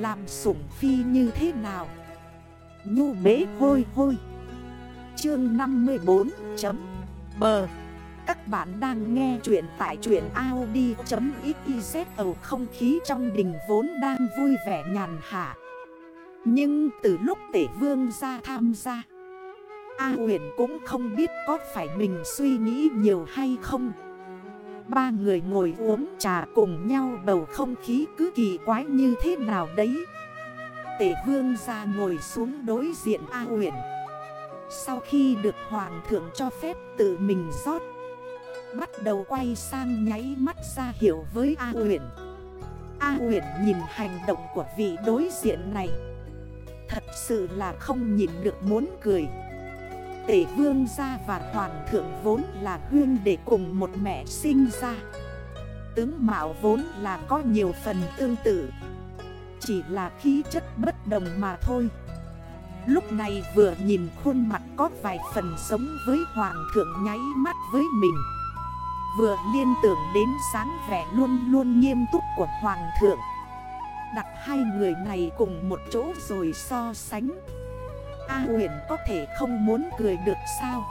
Làm sủng phi như thế nào? Nhu bế hôi hôi. Chương 54 chấm Bờ Các bạn đang nghe chuyện tại chuyện Audi.xyz Ở không khí trong đình vốn đang vui vẻ nhàn hạ. Nhưng từ lúc tể vương ra tham gia, A huyền cũng không biết có phải mình suy nghĩ nhiều hay không. Ba người ngồi uống trà cùng nhau bầu không khí cứ kỳ quái như thế nào đấy. Tể vương ra ngồi xuống đối diện A huyền Sau khi được hoàng thượng cho phép tự mình rót, Bắt đầu quay sang nháy mắt ra hiểu với A huyền A huyền nhìn hành động của vị đối diện này. Thật sự là không nhìn được muốn cười. Tể vương gia và hoàng thượng vốn là huyên để cùng một mẹ sinh ra. Tướng mạo vốn là có nhiều phần tương tự, Chỉ là khí chất bất đồng mà thôi. Lúc này vừa nhìn khuôn mặt có vài phần sống với hoàng thượng nháy mắt với mình. Vừa liên tưởng đến sáng vẻ luôn luôn nghiêm túc của hoàng thượng. Đặt hai người này cùng một chỗ rồi so sánh. A huyền có thể không muốn cười được sao?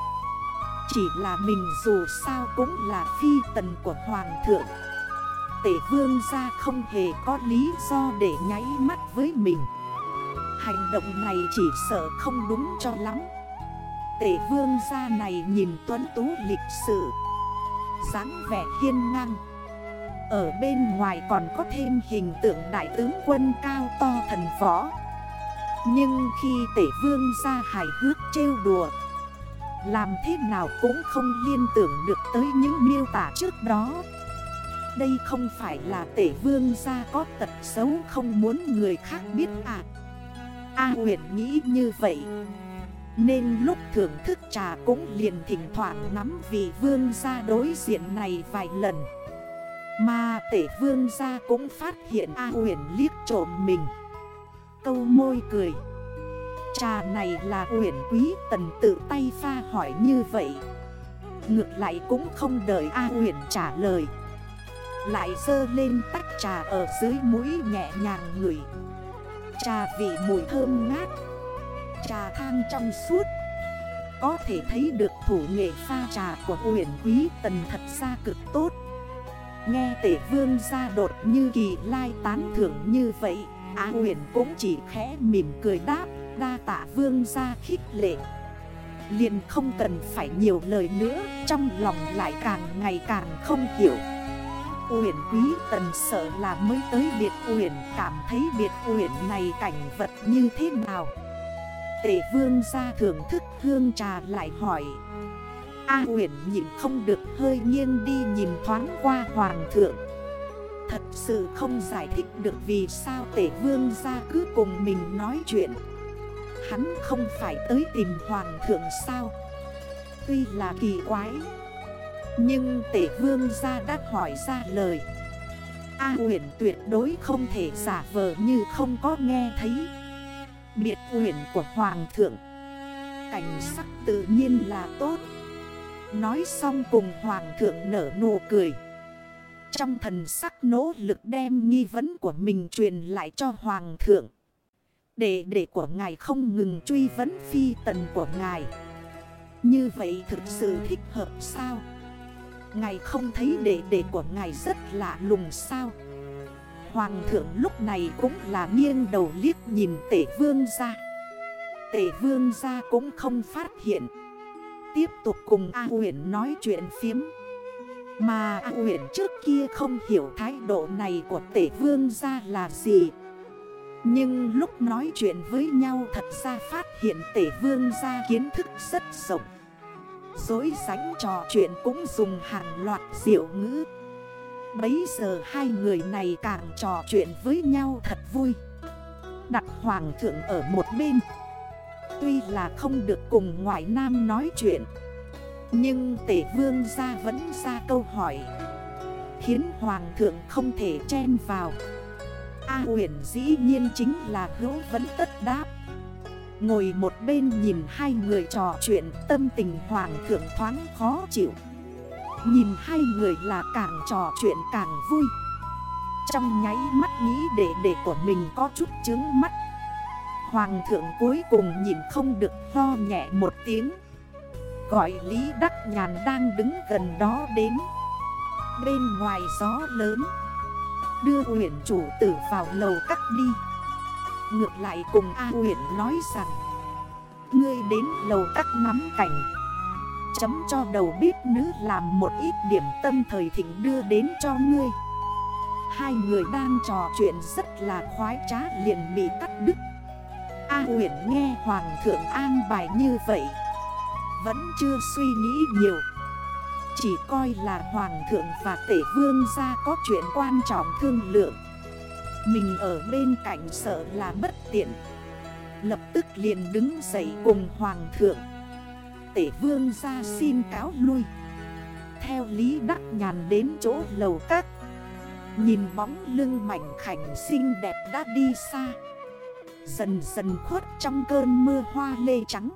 Chỉ là mình dù sao cũng là phi tần của hoàng thượng. Tể vương ra không hề có lý do để nháy mắt với mình. Hành động này chỉ sợ không đúng cho lắm. Tể vương ra này nhìn tuấn tú lịch sự, dáng vẻ hiên ngang. Ở bên ngoài còn có thêm hình tượng đại tướng quân cao to thần võ nhưng khi tể vương ra hài hước trêu đùa, Làm thế nào cũng không liên tưởng được tới những miêu tả trước đó. Đây không phải là tể vương ra có tật xấu không muốn người khác biết à? A huyền nghĩ như vậy. Nên lúc thưởng thức trà cũng liền thỉnh thoảng ngắm vị vương ra đối diện này vài lần. Mà tể vương ra cũng phát hiện A huyền liếc trộm mình câu môi cười. Trà này là uyển quý tần tự tay pha hỏi như vậy. Ngược lại cũng không đợi A uyển trả lời. Lại dơ lên tách trà ở dưới mũi nhẹ nhàng ngửi. Trà vị mùi thơm ngát. Trà thang trong suốt. Có thể thấy được thủ nghệ pha trà của uyển quý tần thật ra cực tốt. Nghe tể vương ra đột như kỳ lai tán thưởng như vậy. Á huyền cũng chỉ khẽ mỉm cười đáp, Đa tạ vương ra khích lệ. Liền không cần phải nhiều lời nữa, Trong lòng lại càng ngày càng không hiểu. Uyển quý tần sợ là mới tới biệt uyển, Cảm thấy biệt uyển này cảnh vật như thế nào? Tể vương ra thưởng thức hương trà lại hỏi. A uyển nhìn không được, hơi nghiêng đi nhìn thoáng qua hoàng thượng. Thật sự không giải thích được vì sao tể vương ra cứ cùng mình nói chuyện. Hắn không phải tới tìm hoàng thượng sao? Tuy là kỳ quái. Nhưng tể vương ra đã hỏi ra lời. A huyển tuyệt đối không thể giả vờ như không có nghe thấy. Biệt huyển của hoàng thượng. Cảnh sắc tự nhiên là tốt. Nói xong cùng hoàng thượng nở nụ cười trong thần sắc nỗ lực đem nghi vấn của mình truyền lại cho Hoàng thượng. Để đệ của ngài không ngừng truy vấn phi tần của ngài. Như vậy thực sự thích hợp sao? Ngài không thấy đệ đệ của ngài rất lạ lùng sao? Hoàng thượng lúc này cũng là nghiêng đầu liếc nhìn tể vương ra. Tể vương ra cũng không phát hiện. Tiếp tục cùng A huyền nói chuyện phiếm. Mà A huyện trước kia không hiểu thái độ này của tể vương ra là gì. Nhưng lúc nói chuyện với nhau thật ra phát hiện tể vương ra kiến thức rất rộng. Dối sánh trò chuyện cũng dùng hàng loạt diệu ngữ. Bấy giờ hai người này càng trò chuyện với nhau thật vui. Đặt hoàng thượng ở một bên. Tuy là không được cùng ngoại nam nói chuyện nhưng tể vương ra vẫn ra câu hỏi. Khiến hoàng thượng không thể chen vào. A huyển dĩ nhiên chính là hữu vẫn tất đáp. Ngồi một bên nhìn hai người trò chuyện, Tâm tình hoàng thượng thoáng khó chịu. Nhìn hai người là càng trò chuyện càng vui. Trong nháy mắt nghĩ để để của mình có chút chướng mắt. Hoàng thượng cuối cùng nhìn không được lo nhẹ một tiếng. Gọi Lý Đắc Nhàn đang đứng gần đó đến. Bên ngoài gió lớn. Đưa huyện chủ tử vào lầu cắt đi. Ngược lại cùng A huyện nói rằng, Ngươi đến lầu cắt ngắm cảnh. Chấm cho đầu bếp nữ làm một ít điểm tâm thời thịnh đưa đến cho ngươi. Hai người đang trò chuyện rất là khoái trá liền bị cắt đứt. A huyện nghe hoàng thượng an bài như vậy vẫn chưa suy nghĩ nhiều. Chỉ coi là hoàng thượng và tể vương ra có chuyện quan trọng thương lượng. Mình ở bên cạnh sợ là bất tiện. Lập tức liền đứng dậy cùng hoàng thượng. Tể vương ra xin cáo lui. Theo Lý Đắc Nhàn đến chỗ lầu các. Nhìn bóng lưng mảnh khảnh xinh đẹp đã đi xa. Dần dần khuất trong cơn mưa hoa lê trắng.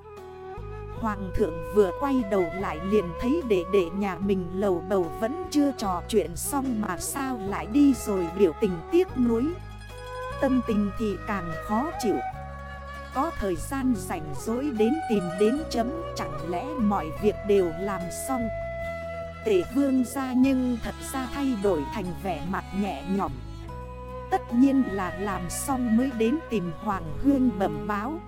Hoàng thượng vừa quay đầu lại liền thấy đệ đệ nhà mình lầu bầu vẫn chưa trò chuyện xong mà sao lại đi rồi biểu tình tiếc nuối. Tâm tình thì càng khó chịu. Có thời gian rảnh rỗi đến tìm đến chấm, Chẳng lẽ mọi việc đều làm xong? Tể vương ra nhưng thật ra thay đổi thành vẻ mặt nhẹ nhõm. Tất nhiên là làm xong mới đến tìm Hoàng Hương bẩm báo.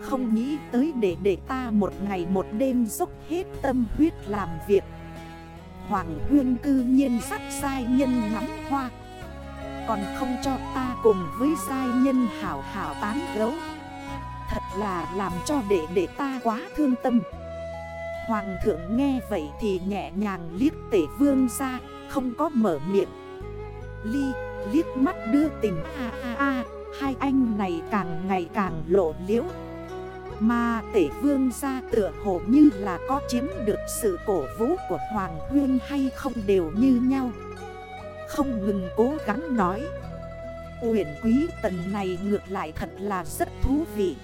Không nghĩ tới để để ta một ngày một đêm dốc hết tâm huyết làm việc. Hoàng Hương cư nhiên sắc sai nhân ngắm hoa. Còn không cho ta cùng với sai nhân hảo hảo tán gấu. Thật là làm cho để để ta quá thương tâm. Hoàng thượng nghe vậy thì nhẹ nhàng liếc tể vương ra, Không có mở miệng. Ly liếc mắt đưa tình a a a, Hai anh này càng ngày càng lộ liễu. Mà tể vương gia tựa hồ như là có chiếm được sự cổ vũ của Hoàng Huyên hay không đều như nhau Không ngừng cố gắng nói, Uyển quý tần này ngược lại thật là rất thú vị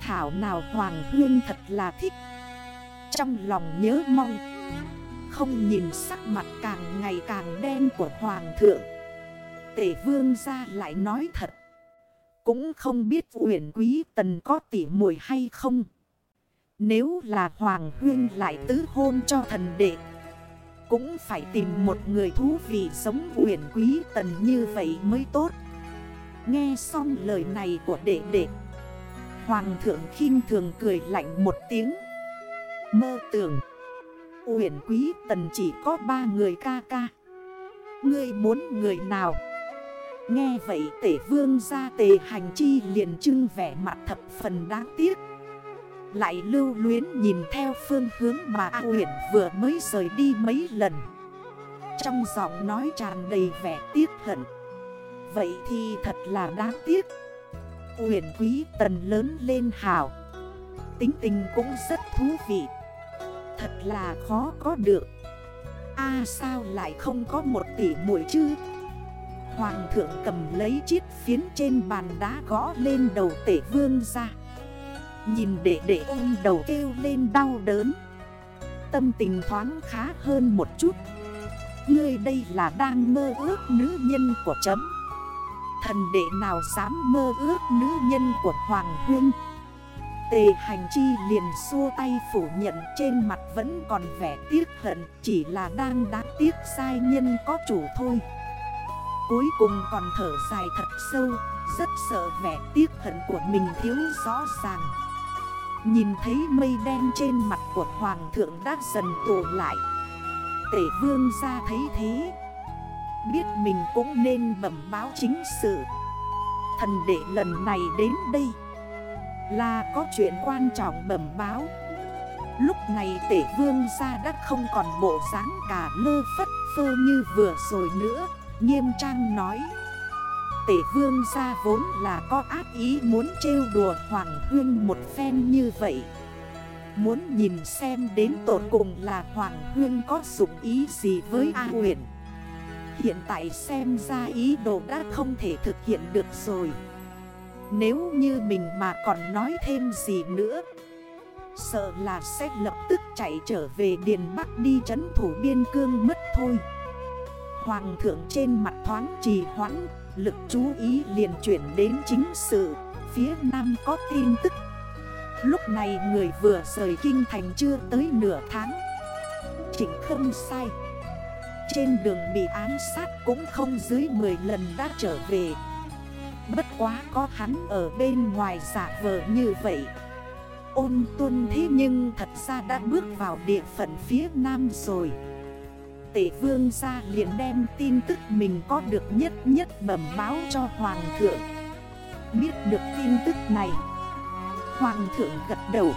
Thảo nào Hoàng Huyên thật là thích Trong lòng nhớ mong, Không nhìn sắc mặt càng ngày càng đen của Hoàng thượng, Tể vương ra lại nói thật. Cũng không biết Uyển Quý Tần có tỉ muội hay không. Nếu là Hoàng Huyên lại tứ hôn cho thần đệ. Cũng phải tìm một người thú vị giống Uyển Quý Tần như vậy mới tốt. Nghe xong lời này của đệ đệ. Hoàng thượng khinh thường cười lạnh một tiếng. Mơ tưởng. Uyển Quý Tần chỉ có ba người ca ca. Ngươi muốn người nào? Nghe vậy tể vương ra tề hành chi liền trưng vẻ mặt thập phần đáng tiếc. Lại lưu luyến nhìn theo phương hướng mà A huyền vừa mới rời đi mấy lần. Trong giọng nói tràn đầy vẻ tiếc hận. Vậy thì thật là đáng tiếc. Uyển quý tần lớn lên hào. Tính tình cũng rất thú vị. Thật là khó có được. A sao lại không có một tỷ mũi chứ? Hoàng thượng cầm lấy chiếc phiến trên bàn đá gõ lên đầu tể vương ra. Nhìn đệ đệ ôm đầu kêu lên đau đớn. Tâm tình thoáng khá hơn một chút. Ngươi đây là đang mơ ước nữ nhân của chấm. Thần đệ nào dám mơ ước nữ nhân của Hoàng huynh? Tề hành chi liền xua tay phủ nhận trên mặt vẫn còn vẻ tiếc hận, Chỉ là đang đáng tiếc sai nhân có chủ thôi. Cuối cùng còn thở dài thật sâu, Rất sợ vẻ tiếc hận của mình thiếu rõ ràng. Nhìn thấy mây đen trên mặt của Hoàng thượng đã dần tụ lại. Tể vương ra thấy thế. Biết mình cũng nên bẩm báo chính sự. Thần đệ lần này đến đây Là có chuyện quan trọng bẩm báo. Lúc này tể vương ra đã không còn bộ dáng cả lơ phất phơ như vừa rồi nữa. Nghiêm trang nói. Tể vương gia vốn là có ác ý muốn trêu đùa Hoàng Huyên một phen như vậy. Muốn nhìn xem đến tổn cùng là Hoàng Huyên có dụng ý gì với A huyền. Hiện tại xem ra ý đồ đã không thể thực hiện được rồi. Nếu như mình mà còn nói thêm gì nữa, Sợ là sẽ lập tức chạy trở về Điền Bắc đi trấn thủ biên cương mất thôi. Hoàng thượng trên mặt thoáng trì hoãn, Lực chú ý liền chuyển đến chính sự, Phía nam có tin tức. Lúc này người vừa rời kinh thành chưa tới nửa tháng. Chỉnh không sai. Trên đường bị án sát cũng không dưới 10 lần đã trở về. Bất quá có hắn ở bên ngoài giả vờ như vậy. Ôn tuân thế nhưng thật ra đã bước vào địa phận phía nam rồi. Tể vương ra liền đem tin tức mình có được nhất nhất bẩm báo cho hoàng thượng. Biết được tin tức này, Hoàng thượng gật đầu.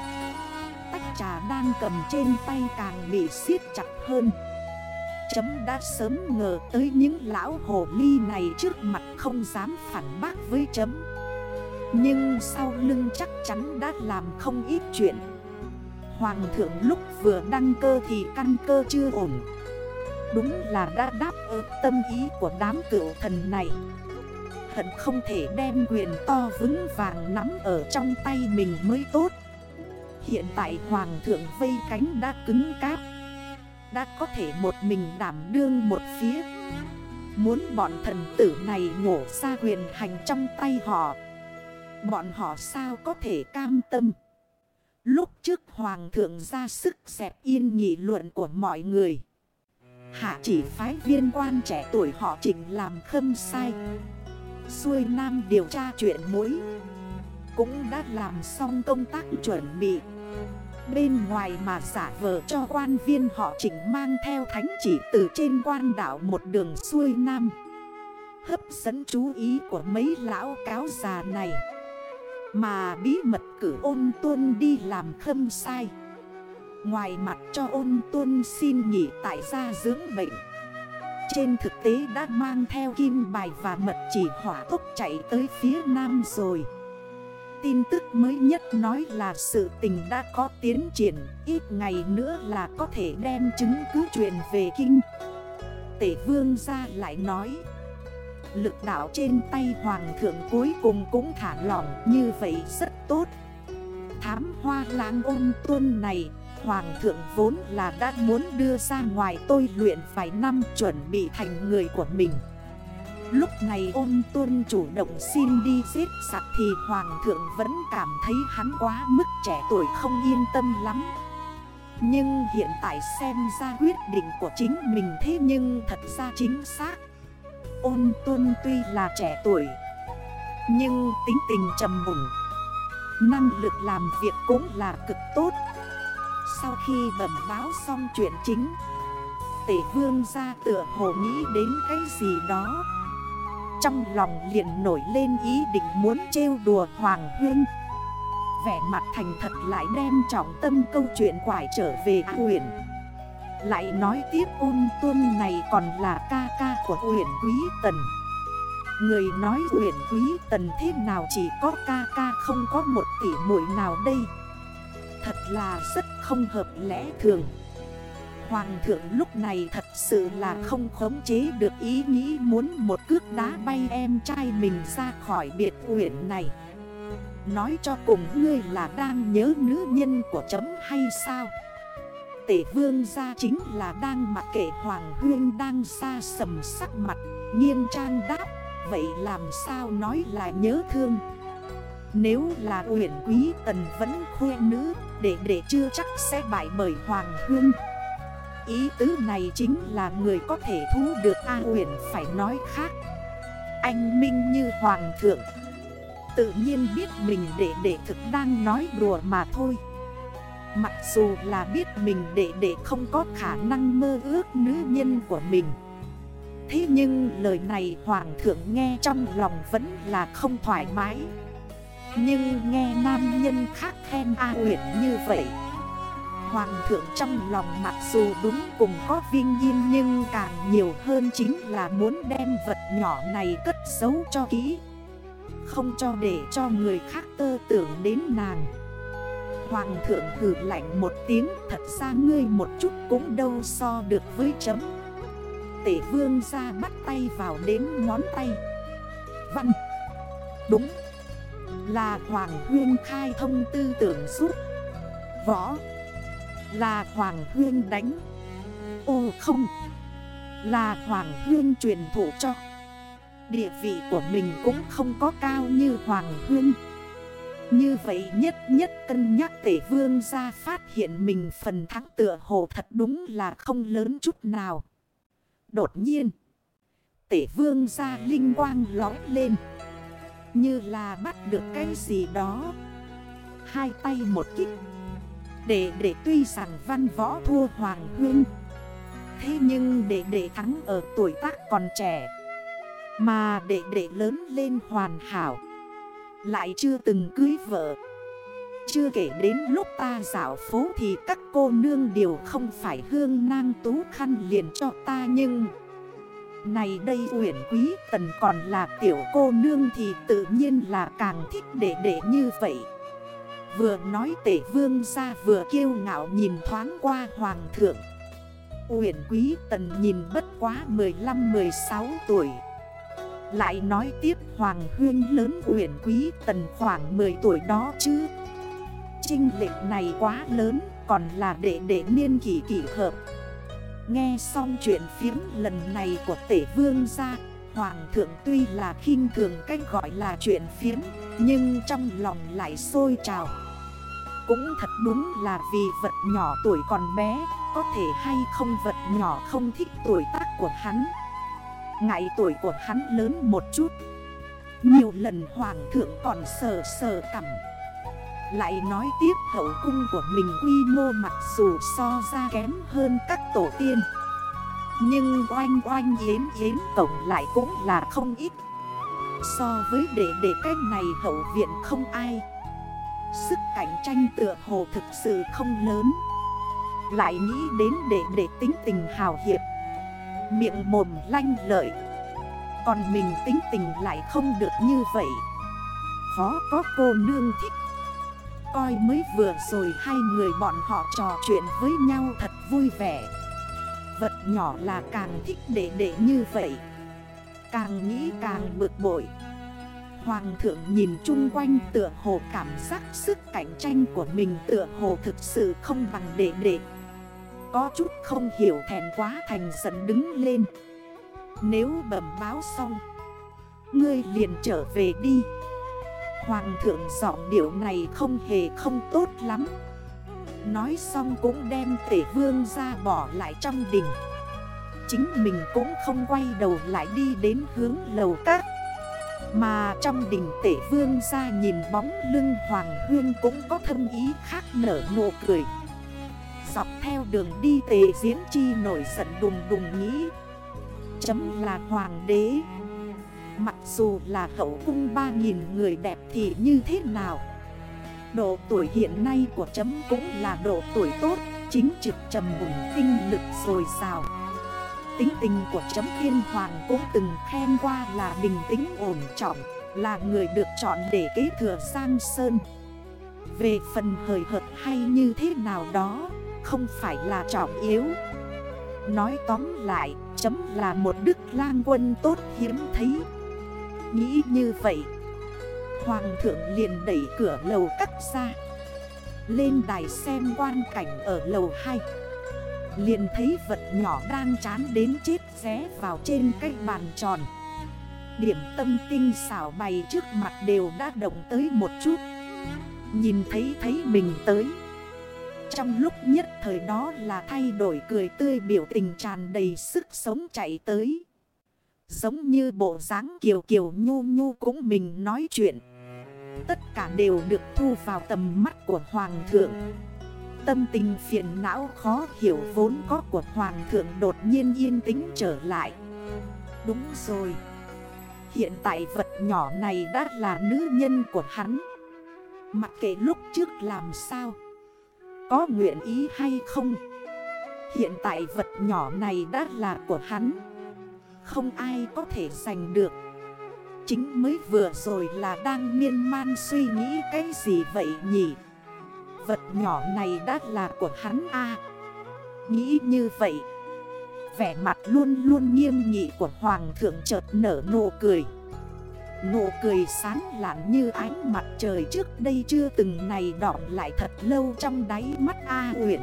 Tách trà đang cầm trên tay càng bị siết chặt hơn. Chấm đã sớm ngờ tới những lão hồ ly này trước mặt không dám phản bác với chấm. Nhưng sau lưng chắc chắn đã làm không ít chuyện. Hoàng thượng lúc vừa đăng cơ thì căn cơ chưa ổn. Đúng là đã đáp ứng tâm ý của đám cựu thần này. Hận không thể đem quyền to vững vàng nắm ở trong tay mình mới tốt. Hiện tại hoàng thượng vây cánh đã cứng cáp. Đã có thể một mình đảm đương một phía. Muốn bọn thần tử này nhổ ra quyền hành trong tay họ. Bọn họ sao có thể cam tâm? Lúc trước hoàng thượng ra sức xẹp yên nghị luận của mọi người. Hạ chỉ phái viên quan trẻ tuổi họ chỉnh làm khâm sai. Xuôi Nam điều tra chuyện mối. Cũng đã làm xong công tác chuẩn bị. Bên ngoài mà giả vờ cho quan viên họ chỉnh mang theo thánh chỉ từ trên quan đảo một đường xuôi Nam. Hấp dẫn chú ý của mấy lão cáo già này. Mà bí mật cử ôn tuân đi làm khâm sai. Ngoài mặt cho ôn tuân xin nghỉ tại gia dưỡng bệnh trên thực tế đã mang theo kim bài và mật chỉ hỏa tốc chạy tới phía nam rồi. Tin tức mới nhất nói là sự tình đã có tiến triển, Ít ngày nữa là có thể đem chứng cứ truyền về kinh. Tể vương ra lại nói, Lực đạo trên tay hoàng thượng cuối cùng cũng thả lỏng, như vậy rất tốt. Thám hoa lang ôn tuân này Hoàng thượng vốn là đã muốn đưa ra ngoài tôi luyện vài năm chuẩn bị thành người của mình. Lúc này ôn tuân chủ động xin đi giết sạc thì Hoàng thượng vẫn cảm thấy hắn quá mức trẻ tuổi không yên tâm lắm. Nhưng hiện tại xem ra quyết định của chính mình thế nhưng thật ra chính xác. Ôn tuân tuy là trẻ tuổi, Nhưng tính tình trầm mùng Năng lực làm việc cũng là cực tốt sau khi bẩm báo xong chuyện chính, Tể vương ra tựa hồ nghĩ đến cái gì đó. Trong lòng liền nổi lên ý định muốn trêu đùa Hoàng Huyên. Vẻ mặt thành thật lại đem trọng tâm câu chuyện quải trở về huyện Lại nói tiếp ôn tuân này còn là ca ca của huyện Quý Tần. Người nói huyện Quý Tần thế nào chỉ có ca ca không có một tỷ muội nào đây? Thật là rất không hợp lẽ thường. Hoàng thượng lúc này thật sự là không khống chế được ý nghĩ muốn một cước đá bay em trai mình ra khỏi biệt huyện này. Nói cho cùng ngươi là đang nhớ nữ nhân của chấm hay sao? Tể vương ra chính là đang mặc kệ Hoàng Huyên đang xa sầm sắc mặt Nghiêm trang đáp, Vậy làm sao nói là nhớ thương? Nếu là huyện quý tần vẫn khuê nữ để để chưa chắc sẽ bại bởi Hoàng Hương. Ý tứ này chính là người có thể thu được A huyện phải nói khác. Anh Minh như Hoàng thượng, Tự nhiên biết mình để để thực đang nói đùa mà thôi. Mặc dù là biết mình để để không có khả năng mơ ước nữ nhân của mình. Thế nhưng lời này Hoàng thượng nghe trong lòng vẫn là không thoải mái nhưng nghe nam nhân khác khen A Nguyệt như vậy, Hoàng thượng trong lòng mặc dù đúng cùng có vinh nhiên Nhưng càng nhiều hơn chính là muốn đem vật nhỏ này cất giấu cho kỹ, Không cho để cho người khác tơ tưởng đến nàng. Hoàng thượng hử lạnh một tiếng, Thật ra ngươi một chút cũng đâu so được với chấm. Tể vương ra bắt tay vào đến ngón tay. Văn. Đúng là Hoàng Huyên khai thông tư tưởng suốt Võ. Là Hoàng Huyên đánh. Ô không. Là Hoàng Huyên truyền thụ cho. Địa vị của mình cũng không có cao như Hoàng Huyên. Như vậy nhất nhất cân nhắc tể vương ra phát hiện mình phần thắng tựa hồ thật đúng là không lớn chút nào. Đột nhiên, Tể vương ra linh quang lói lên. Như là bắt được cái gì đó. Hai tay một kích. Để để tuy rằng văn võ thua hoàng huyên. Thế nhưng để để thắng ở tuổi tác còn trẻ. Mà để để lớn lên hoàn hảo. Lại chưa từng cưới vợ. Chưa kể đến lúc ta dạo phố thì các cô nương đều không phải hương nang tú khăn liền cho ta nhưng này đây uyển quý, tần còn là tiểu cô nương thì tự nhiên là càng thích để để như vậy. Vừa nói tể vương ra vừa kêu ngạo nhìn thoáng qua hoàng thượng. Uyển quý, tần nhìn bất quá 15-16 tuổi. Lại nói tiếp hoàng huyên lớn uyển quý, tần khoảng 10 tuổi đó chứ. Trinh lệch này quá lớn, còn là để để niên kỷ kỷ hợp. Nghe xong chuyện phiếm lần này của tể vương ra Hoàng thượng tuy là khinh thường cách gọi là chuyện phiếm, Nhưng trong lòng lại sôi trào. Cũng thật đúng là vì vật nhỏ tuổi còn bé, Có thể hay không vật nhỏ không thích tuổi tác của hắn. Ngại tuổi của hắn lớn một chút. Nhiều lần hoàng thượng còn sờ sờ cằm. Lại nói tiếp hậu cung của mình quy mô mặc dù so ra kém hơn các tổ tiên. Nhưng oanh oanh yến yến tổng lại cũng là không ít. So với đệ đệ cách này hậu viện không ai. Sức cạnh tranh tựa hồ thực sự không lớn. Lại nghĩ đến đệ đệ tính tình hào hiệp. Miệng mồm lanh lợi. Còn mình tính tình lại không được như vậy. Khó có cô nương thích Coi mới vừa rồi hai người bọn họ trò chuyện với nhau thật vui vẻ. Vật nhỏ là càng thích đệ đệ như vậy. Càng nghĩ càng bực bội. Hoàng thượng nhìn chung quanh tựa hồ cảm giác sức cạnh tranh của mình tựa hồ thực sự không bằng đệ đệ Có chút không hiểu thèn quá thành giận đứng lên. Nếu bẩm báo xong, Ngươi liền trở về đi. Hoàng thượng giọng điệu này không hề không tốt lắm. Nói xong cũng đem tể vương ra bỏ lại trong đình. Chính mình cũng không quay đầu lại đi đến hướng lầu các. Mà trong đỉnh tể vương ra nhìn bóng lưng Hoàng Huyên cũng có thâm ý khác nở nụ cười. Dọc theo đường đi tề diễn chi nổi giận đùng đùng nghĩ, Chấm là hoàng đế Mặc dù là hậu cung 3.000 người đẹp thì như thế nào? Độ tuổi hiện nay của chấm cũng là độ tuổi tốt, Chính trực trầm bùng tinh lực rồi sao Tính tình của chấm thiên hoàng cũng từng khen qua là bình tĩnh ổn trọng, Là người được chọn để kế thừa sang Sơn. Về phần hời hợt hay như thế nào đó, Không phải là trọng yếu. Nói tóm lại, Chấm là một đức lang quân tốt hiếm thấy. Nghĩ như vậy. Hoàng thượng liền đẩy cửa lầu cắt ra. Lên đài xem quan cảnh ở lầu 2 Liền thấy vật nhỏ đang chán đến chết ré vào trên cái bàn tròn. Điểm tâm tinh xảo bày trước mặt đều đã động tới một chút. Nhìn thấy thấy mình tới. Trong lúc nhất thời đó là thay đổi cười tươi biểu tình tràn đầy sức sống chạy tới. Giống như bộ dáng kiều kiều nhu nhu cũng mình nói chuyện. Tất cả đều được thu vào tầm mắt của Hoàng thượng. Tâm tình phiền não khó hiểu vốn có của Hoàng thượng đột nhiên yên tĩnh trở lại. Đúng rồi. Hiện tại vật nhỏ này đã là nữ nhân của hắn. Mặc kệ lúc trước làm sao, Có nguyện ý hay không, Hiện tại vật nhỏ này đã là của hắn. Không ai có thể giành được. Chính mới vừa rồi là đang miên man suy nghĩ cái gì vậy nhỉ? Vật nhỏ này đã là của hắn a. Nghĩ như vậy, Vẻ mặt luôn luôn nghiêm nghị của Hoàng thượng chợt nở nụ cười. Nụ cười sáng lạn như ánh mặt trời trước đây chưa từng này đọng lại thật lâu trong đáy mắt A huyền